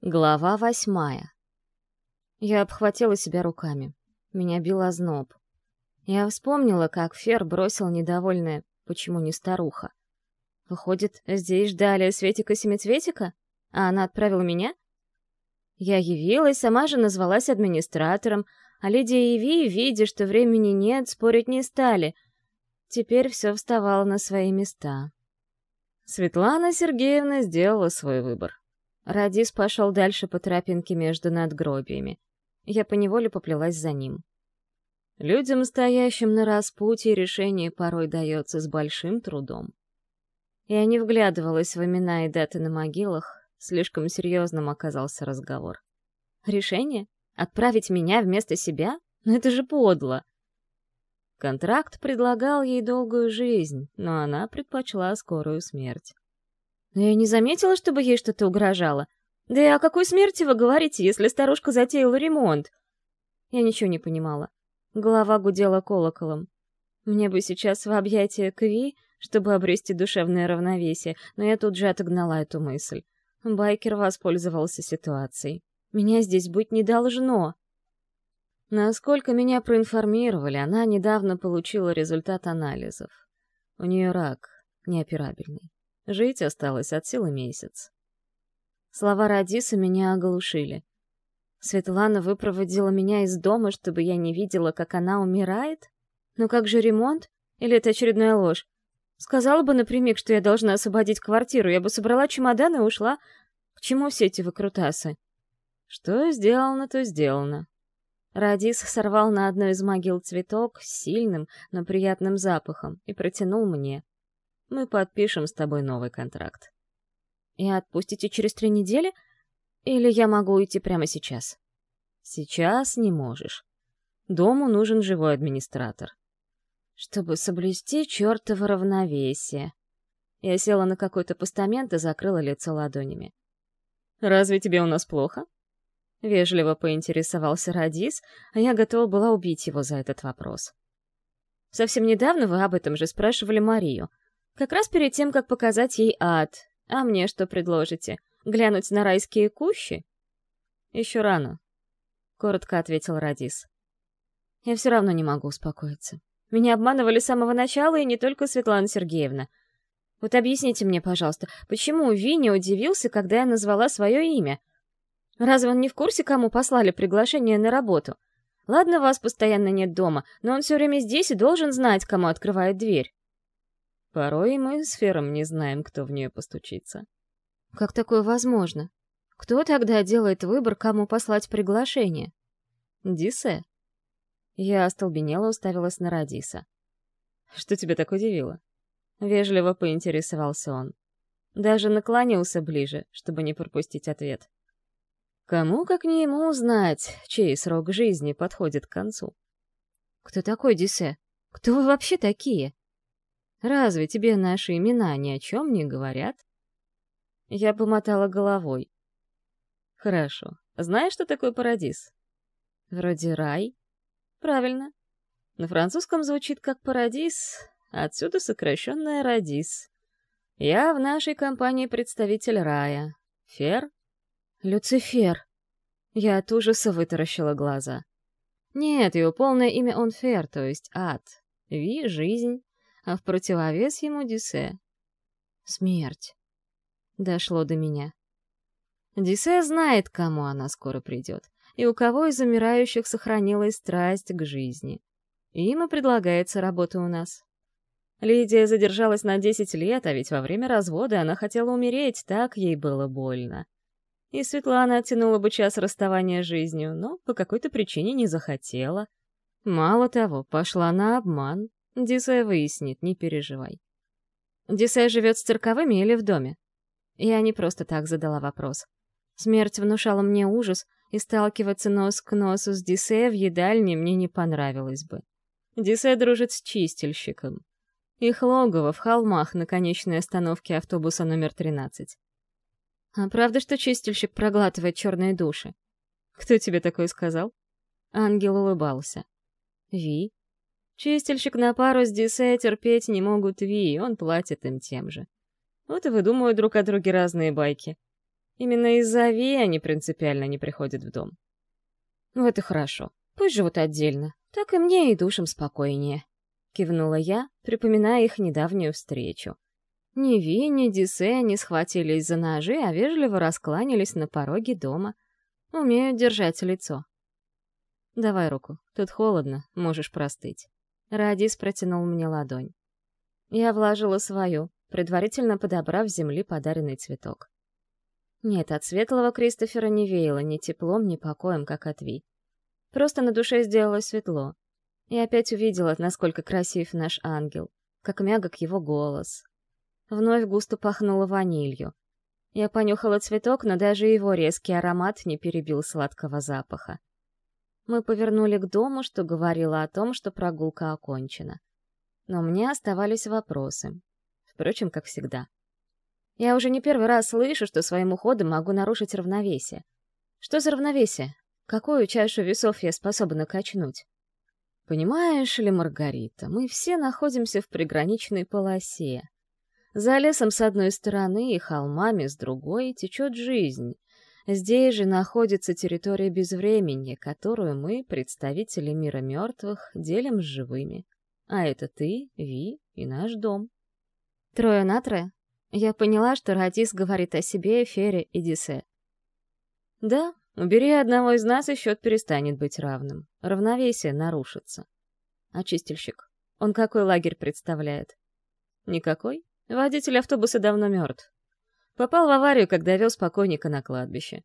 Глава восьмая. Я обхватила себя руками. Меня бил озноб. Я вспомнила, как Фер бросил недовольное «почему не старуха?». Выходит, здесь ждали Светика-семицветика? А она отправила меня? Я явилась, сама же назвалась администратором, а Лидия и Ви, видя, что времени нет, спорить не стали. Теперь все вставало на свои места. Светлана Сергеевна сделала свой выбор. Радис пошел дальше по тропинке между надгробиями. Я поневоле поплелась за ним. Людям, стоящим на распутье, решение порой дается с большим трудом. Я не вглядывалась в имена и даты на могилах, слишком серьезным оказался разговор. Решение? Отправить меня вместо себя? Ну это же подло! Контракт предлагал ей долгую жизнь, но она предпочла скорую смерть. Но я не заметила, чтобы ей что-то угрожало. Да и о какой смерти вы говорите, если старушка затеяла ремонт? Я ничего не понимала. Голова гудела колоколом. Мне бы сейчас в объятия Кви, чтобы обрести душевное равновесие, но я тут же отогнала эту мысль. Байкер воспользовался ситуацией. Меня здесь быть не должно. Насколько меня проинформировали, она недавно получила результат анализов. У нее рак, неоперабельный. Жить осталось от силы месяц. Слова Радиса меня оглушили. Светлана выпроводила меня из дома, чтобы я не видела, как она умирает? Но как же ремонт? Или это очередная ложь? Сказала бы напрямик, что я должна освободить квартиру, я бы собрала чемодан и ушла. К чему все эти выкрутасы? Что сделано, то сделано. Радис сорвал на одной из могил цветок с сильным, но приятным запахом и протянул мне мы подпишем с тобой новый контракт. И отпустите через три недели? Или я могу уйти прямо сейчас? Сейчас не можешь. Дому нужен живой администратор. Чтобы соблюсти чертово равновесие. Я села на какой-то постамент и закрыла лицо ладонями. «Разве тебе у нас плохо?» Вежливо поинтересовался Радис, а я готова была убить его за этот вопрос. Совсем недавно вы об этом же спрашивали Марию — как раз перед тем, как показать ей ад. А мне что предложите? Глянуть на райские кущи? Еще рано, — коротко ответил Радис. Я все равно не могу успокоиться. Меня обманывали с самого начала, и не только Светлана Сергеевна. Вот объясните мне, пожалуйста, почему Виня удивился, когда я назвала свое имя? Разве он не в курсе, кому послали приглашение на работу? Ладно, вас постоянно нет дома, но он все время здесь и должен знать, кому открывает дверь. Порой мы с Фером не знаем, кто в нее постучится. Как такое возможно? Кто тогда делает выбор, кому послать приглашение? Дисе? Я остолбенела, уставилась на Радиса. Что тебя так удивило? Вежливо поинтересовался он. Даже наклонился ближе, чтобы не пропустить ответ. Кому, как не ему, узнать, чей срок жизни подходит к концу? Кто такой Дисе? Кто вы вообще такие? Разве тебе наши имена ни о чем не говорят?» Я помотала головой. «Хорошо. Знаешь, что такое парадиз?» «Вроде рай». «Правильно. На французском звучит как парадиз, отсюда сокращенное радис. Я в нашей компании представитель рая. Фер?» «Люцифер». Я от ужаса вытаращила глаза. Нет, его полное имя он Фер, то есть ад. Ви — жизнь, а в противовес ему Дисе. Смерть. Дошло до меня. Дисе знает, кому она скоро придет, и у кого из умирающих сохранилась страсть к жизни. Им и предлагается работа у нас. Лидия задержалась на 10 лет, а ведь во время развода она хотела умереть, так ей было больно. И Светлана оттянула бы час расставания с жизнью, но по какой-то причине не захотела. Мало того, пошла на обман, Дисая выяснит, не переживай. Дисая живет с цирковыми или в доме? Я не просто так задала вопрос. Смерть внушала мне ужас, и сталкиваться нос к носу с Дисея в едальне мне не понравилось бы. Дисея дружит с чистильщиком. Их логово в холмах на конечной остановке автобуса номер 13. А правда, что чистильщик проглатывает черные души? Кто тебе такое сказал? Ангел улыбался. Ви? Чистильщик на пару с Дисе терпеть не могут Ви, он платит им тем же. Вот и выдумывают друг о друге разные байки. Именно из-за Ви они принципиально не приходят в дом. Вот и хорошо. Пусть живут отдельно. Так и мне и душам спокойнее. Кивнула я, припоминая их недавнюю встречу. Ни Ви, ни Дисе не схватились за ножи, а вежливо раскланялись на пороге дома. Умеют держать лицо. «Давай руку. Тут холодно, можешь простыть». Радис протянул мне ладонь. Я вложила свою, предварительно подобрав с земли подаренный цветок. Нет, от светлого Кристофера не веяло ни теплом, ни покоем, как от Ви. Просто на душе сделалось светло. И опять увидела, насколько красив наш ангел, как мягок его голос. Вновь густо пахнуло ванилью. Я понюхала цветок, но даже его резкий аромат не перебил сладкого запаха. Мы повернули к дому, что говорило о том, что прогулка окончена. Но мне оставались вопросы. Впрочем, как всегда. Я уже не первый раз слышу, что своим уходом могу нарушить равновесие. Что за равновесие? Какую чашу весов я способна качнуть? Понимаешь ли, Маргарита, мы все находимся в приграничной полосе. За лесом с одной стороны и холмами с другой течет жизнь, Здесь же находится территория безвремени, которую мы, представители мира мертвых, делим с живыми. А это ты, Ви и наш дом. Трое на трое? Я поняла, что Радис говорит о себе, Фере и Дисе. Да, убери одного из нас, и счет перестанет быть равным. Равновесие нарушится. Очистильщик. Он какой лагерь представляет? Никакой. Водитель автобуса давно мертв. Попал в аварию, когда вез покойника на кладбище.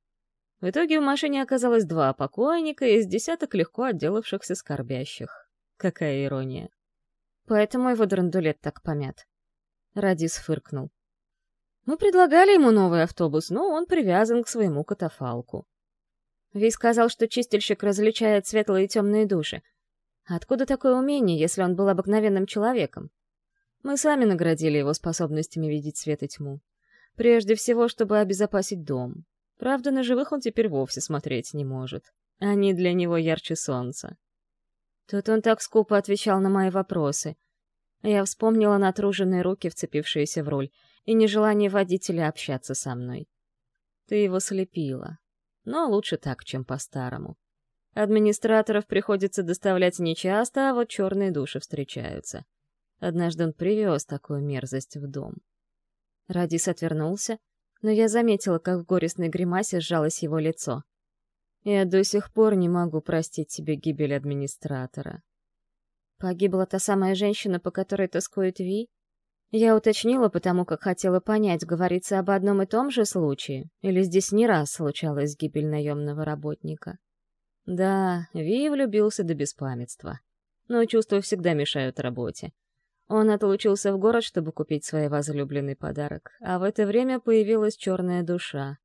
В итоге в машине оказалось два покойника из десяток легко отделавшихся скорбящих. Какая ирония. Поэтому его драндулет так помят. Радис фыркнул. Мы предлагали ему новый автобус, но он привязан к своему катафалку. Ви сказал, что чистильщик различает светлые и темные души. Откуда такое умение, если он был обыкновенным человеком? Мы сами наградили его способностями видеть свет и тьму. Прежде всего, чтобы обезопасить дом. Правда, на живых он теперь вовсе смотреть не может. Они для него ярче солнца. Тут он так скупо отвечал на мои вопросы. Я вспомнила натруженные руки, вцепившиеся в руль, и нежелание водителя общаться со мной. Ты его слепила. Но лучше так, чем по-старому. Администраторов приходится доставлять нечасто, а вот черные души встречаются. Однажды он привез такую мерзость в дом. Радис отвернулся, но я заметила, как в горестной гримасе сжалось его лицо. Я до сих пор не могу простить себе гибель администратора. Погибла та самая женщина, по которой тоскует Ви? Я уточнила, потому как хотела понять, говорится об одном и том же случае, или здесь не раз случалась гибель наемного работника. Да, Ви влюбился до беспамятства. Но чувства всегда мешают работе. Он отлучился в город, чтобы купить своей возлюбленный подарок, а в это время появилась черная душа.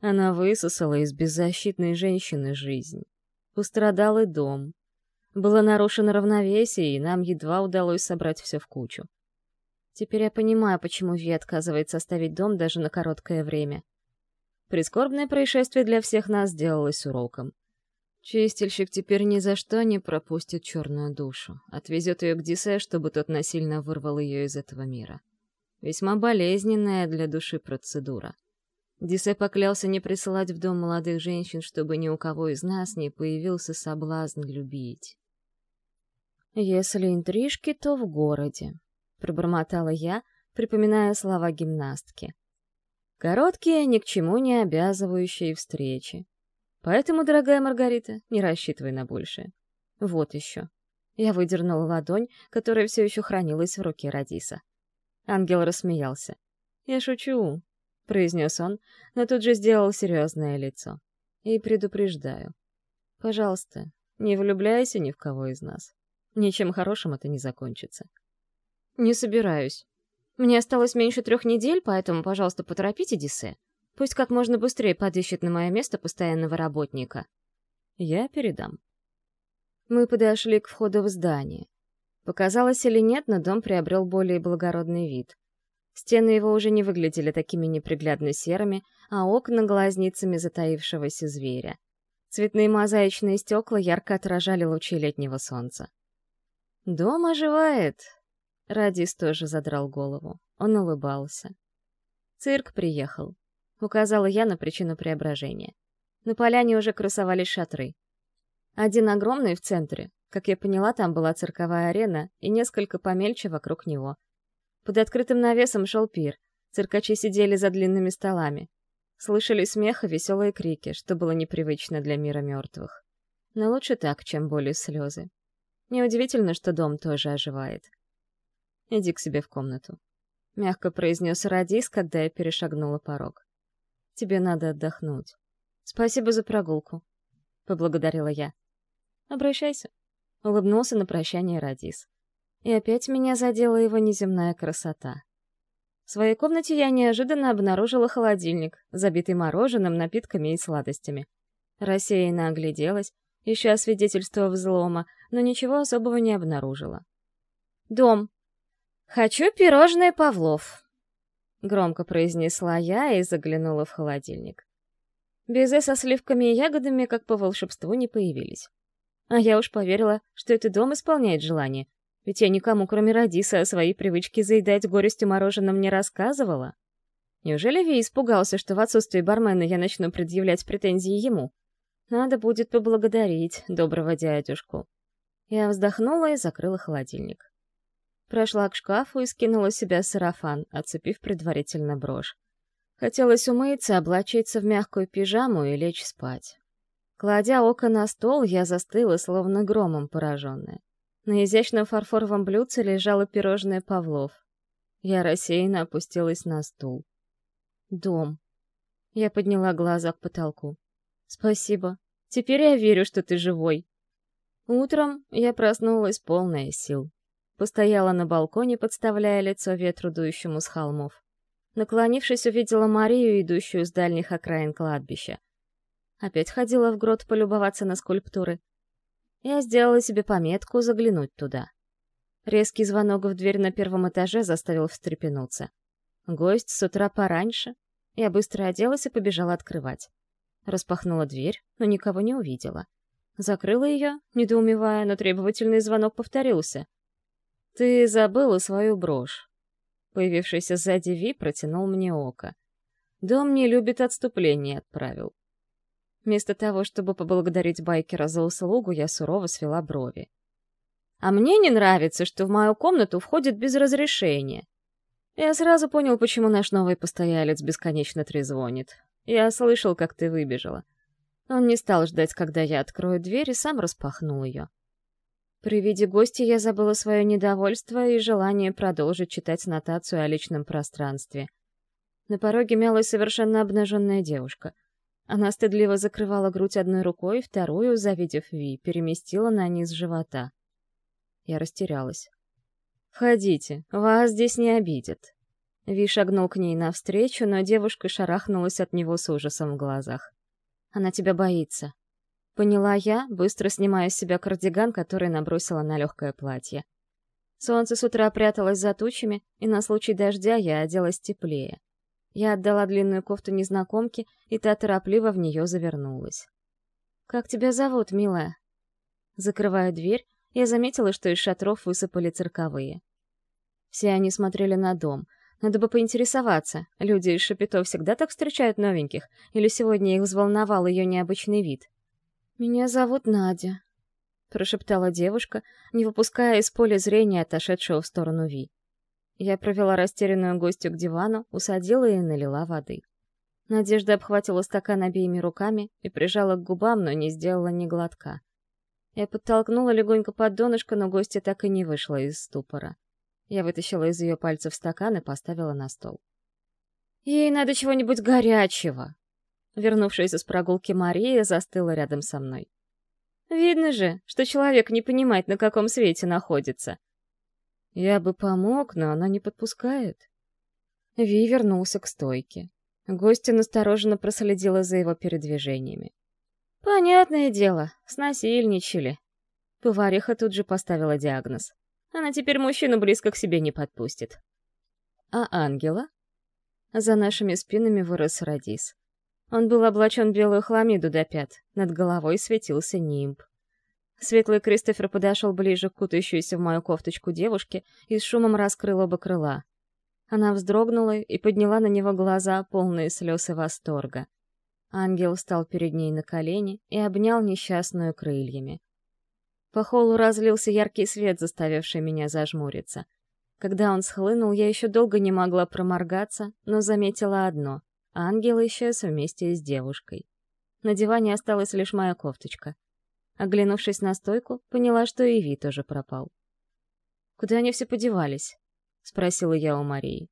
Она высосала из беззащитной женщины жизнь. Пострадал и дом. Было нарушено равновесие, и нам едва удалось собрать все в кучу. Теперь я понимаю, почему Ви отказывается оставить дом даже на короткое время. Прискорбное происшествие для всех нас сделалось уроком. Чистильщик теперь ни за что не пропустит черную душу, отвезет ее к Дисе, чтобы тот насильно вырвал ее из этого мира. Весьма болезненная для души процедура. Дисе поклялся не присылать в дом молодых женщин, чтобы ни у кого из нас не появился соблазн любить. «Если интрижки, то в городе», — пробормотала я, припоминая слова гимнастки. Короткие, ни к чему не обязывающие встречи. Поэтому, дорогая Маргарита, не рассчитывай на большее. Вот еще. Я выдернула ладонь, которая все еще хранилась в руке Радиса. Ангел рассмеялся. «Я шучу», — произнес он, но тут же сделал серьезное лицо. «И предупреждаю. Пожалуйста, не влюбляйся ни в кого из нас. Ничем хорошим это не закончится». «Не собираюсь. Мне осталось меньше трех недель, поэтому, пожалуйста, поторопите Дисе. Пусть как можно быстрее подыщет на мое место постоянного работника. Я передам. Мы подошли к входу в здание. Показалось или нет, но дом приобрел более благородный вид. Стены его уже не выглядели такими неприглядно серыми, а окна — глазницами затаившегося зверя. Цветные мозаичные стекла ярко отражали лучи летнего солнца. «Дом оживает!» Радис тоже задрал голову. Он улыбался. Цирк приехал. Указала я на причину преображения. На поляне уже красовались шатры. Один огромный в центре. Как я поняла, там была цирковая арена и несколько помельче вокруг него. Под открытым навесом шел пир. Циркачи сидели за длинными столами. Слышали смех и веселые крики, что было непривычно для мира мертвых. Но лучше так, чем боли и слезы. Неудивительно, что дом тоже оживает. «Иди к себе в комнату», — мягко произнес Радис, когда я перешагнула порог. «Тебе надо отдохнуть». «Спасибо за прогулку», — поблагодарила я. «Обращайся», — улыбнулся на прощание Радис. И опять меня задела его неземная красота. В своей комнате я неожиданно обнаружила холодильник, забитый мороженым, напитками и сладостями. Рассеянно огляделась, ища свидетельство взлома, но ничего особого не обнаружила. «Дом. Хочу пирожное Павлов», — громко произнесла я и заглянула в холодильник. Безе со сливками и ягодами, как по волшебству, не появились. А я уж поверила, что это дом исполняет желание, ведь я никому, кроме Радиса, о своей привычке заедать горестью мороженым не рассказывала. Неужели Ви испугался, что в отсутствие бармена я начну предъявлять претензии ему? Надо будет поблагодарить доброго дядюшку. Я вздохнула и закрыла холодильник. Прошла к шкафу и скинула с себя сарафан, отцепив предварительно брошь. Хотелось умыться, облачиться в мягкую пижаму и лечь спать. Кладя око на стол, я застыла, словно громом пораженная. На изящном фарфоровом блюдце лежало пирожное Павлов. Я рассеянно опустилась на стул. Дом. Я подняла глаза к потолку. Спасибо. Теперь я верю, что ты живой. Утром я проснулась полная сил. Постояла на балконе, подставляя лицо ветру, дующему с холмов. Наклонившись, увидела Марию, идущую с дальних окраин кладбища. Опять ходила в грот полюбоваться на скульптуры. Я сделала себе пометку заглянуть туда. Резкий звонок в дверь на первом этаже заставил встрепенуться. Гость с утра пораньше. Я быстро оделась и побежала открывать. Распахнула дверь, но никого не увидела. Закрыла ее, недоумевая, но требовательный звонок повторился. «Ты забыла свою брошь». Появившийся сзади Ви протянул мне око. «Дом не любит отступление», — отправил. Вместо того, чтобы поблагодарить байкера за услугу, я сурово свела брови. «А мне не нравится, что в мою комнату входит без разрешения». Я сразу понял, почему наш новый постоялец бесконечно трезвонит. Я слышал, как ты выбежала. Он не стал ждать, когда я открою дверь, и сам распахнул ее. При виде гостя я забыла свое недовольство и желание продолжить читать нотацию о личном пространстве. На пороге мялась совершенно обнаженная девушка. Она стыдливо закрывала грудь одной рукой, вторую, завидев Ви, переместила на низ живота. Я растерялась. «Входите, вас здесь не обидят», Ви шагнул к ней навстречу, но девушка шарахнулась от него с ужасом в глазах. «Она тебя боится». Поняла я, быстро снимая с себя кардиган, который набросила на легкое платье. Солнце с утра пряталось за тучами, и на случай дождя я оделась теплее. Я отдала длинную кофту незнакомке, и та торопливо в нее завернулась. «Как тебя зовут, милая?» Закрывая дверь, я заметила, что из шатров высыпали цирковые. Все они смотрели на дом — надо бы поинтересоваться, люди из Шапито всегда так встречают новеньких, или сегодня их взволновал ее необычный вид? «Меня зовут Надя», — прошептала девушка, не выпуская из поля зрения отошедшего в сторону Ви. Я провела растерянную гостью к дивану, усадила и налила воды. Надежда обхватила стакан обеими руками и прижала к губам, но не сделала ни глотка. Я подтолкнула легонько под донышко, но гостья так и не вышла из ступора. Я вытащила из ее пальцев стакан и поставила на стол. «Ей надо чего-нибудь горячего!» Вернувшаяся с прогулки Мария застыла рядом со мной. «Видно же, что человек не понимает, на каком свете находится». «Я бы помог, но она не подпускает». Ви вернулся к стойке. Гостья настороженно проследила за его передвижениями. «Понятное дело, снасильничали». Повариха тут же поставила диагноз. Она теперь мужчину близко к себе не подпустит. А ангела? За нашими спинами вырос Радис. Он был облачен в белую хламиду до пят, над головой светился нимб. Светлый Кристофер подошел ближе к кутающейся в мою кофточку девушке и с шумом раскрыл оба крыла. Она вздрогнула и подняла на него глаза, полные слез и восторга. Ангел встал перед ней на колени и обнял несчастную крыльями. По холлу разлился яркий свет, заставивший меня зажмуриться. Когда он схлынул, я еще долго не могла проморгаться, но заметила одно — ангел исчез вместе с девушкой. На диване осталась лишь моя кофточка. Оглянувшись на стойку, поняла, что и Ви тоже пропал. «Куда они все подевались?» — спросила я у Марии.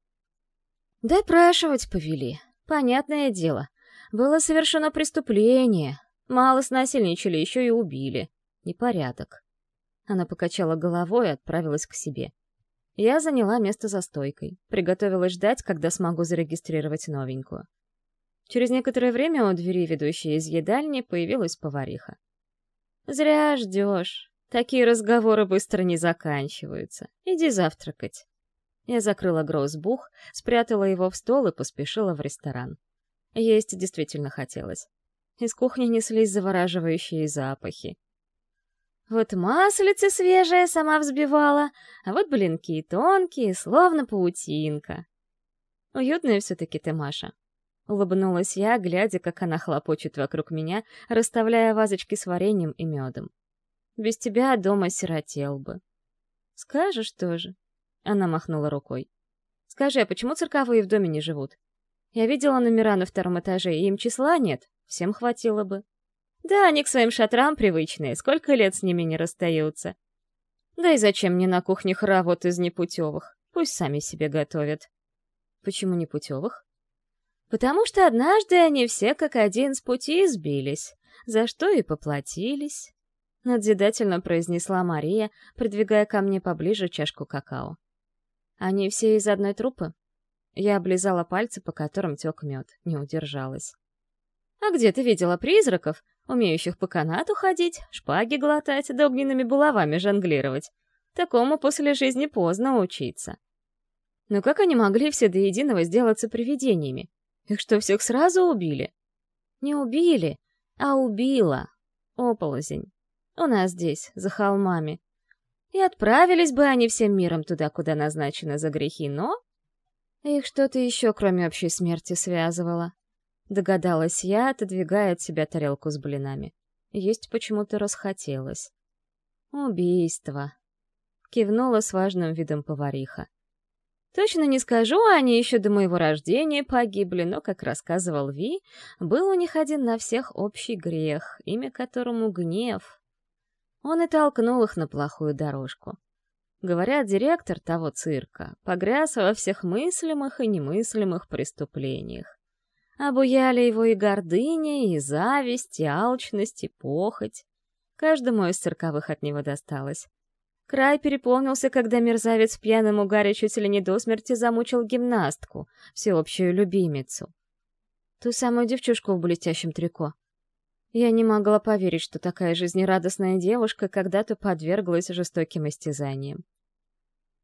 «Допрашивать повели. Понятное дело. Было совершено преступление. Мало снасильничали, еще и убили. Непорядок». Она покачала головой и отправилась к себе. Я заняла место за стойкой, приготовилась ждать, когда смогу зарегистрировать новенькую. Через некоторое время у двери, ведущей из едальни, появилась повариха. «Зря ждешь. Такие разговоры быстро не заканчиваются. Иди завтракать». Я закрыла гроссбух, спрятала его в стол и поспешила в ресторан. Есть действительно хотелось. Из кухни неслись завораживающие запахи. Вот маслице свежее сама взбивала, а вот блинки тонкие, словно паутинка. Уютная все-таки ты, Маша. Улыбнулась я, глядя, как она хлопочет вокруг меня, расставляя вазочки с вареньем и медом. Без тебя дома сиротел бы. Скажешь тоже. Она махнула рукой. «Скажи, а почему цирковые в доме не живут? Я видела номера на втором этаже, и им числа нет. Всем хватило бы». «Да, они к своим шатрам привычные, сколько лет с ними не расстаются». «Да и зачем мне на кухне хоровод из непутевых? Пусть сами себе готовят». «Почему непутевых?» «Потому что однажды они все как один с пути сбились, за что и поплатились». Надзидательно произнесла Мария, придвигая ко мне поближе чашку какао. Они все из одной трупы? Я облизала пальцы, по которым тек мед, не удержалась. А где ты видела призраков, умеющих по канату ходить, шпаги глотать, да огненными булавами жонглировать? Такому после жизни поздно учиться. Но как они могли все до единого сделаться привидениями? Их что, всех сразу убили? Не убили, а убила. Ополозень. У нас здесь, за холмами. И отправились бы они всем миром туда, куда назначено за грехи, но... Их что-то еще, кроме общей смерти, связывало. Догадалась я, отодвигая от себя тарелку с блинами. Есть почему-то расхотелось. Убийство. Кивнула с важным видом повариха. Точно не скажу, они еще до моего рождения погибли, но, как рассказывал Ви, был у них один на всех общий грех, имя которому гнев. Он и толкнул их на плохую дорожку. Говорят, директор того цирка погряз во всех мыслимых и немыслимых преступлениях. Обуяли его и гордыня, и зависть, и алчность, и похоть. Каждому из цирковых от него досталось. Край переполнился, когда мерзавец в пьяном угаре чуть ли не до смерти замучил гимнастку, всеобщую любимицу. Ту самую девчушку в блестящем трико. Я не могла поверить, что такая жизнерадостная девушка когда-то подверглась жестоким истязаниям.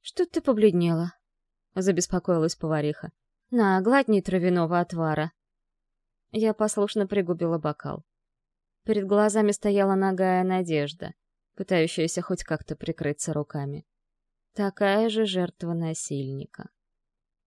«Что ты побледнела?» — забеспокоилась повариха. «На, гладни травяного отвара». Я послушно пригубила бокал. Перед глазами стояла ногая надежда, пытающаяся хоть как-то прикрыться руками. Такая же жертва насильника.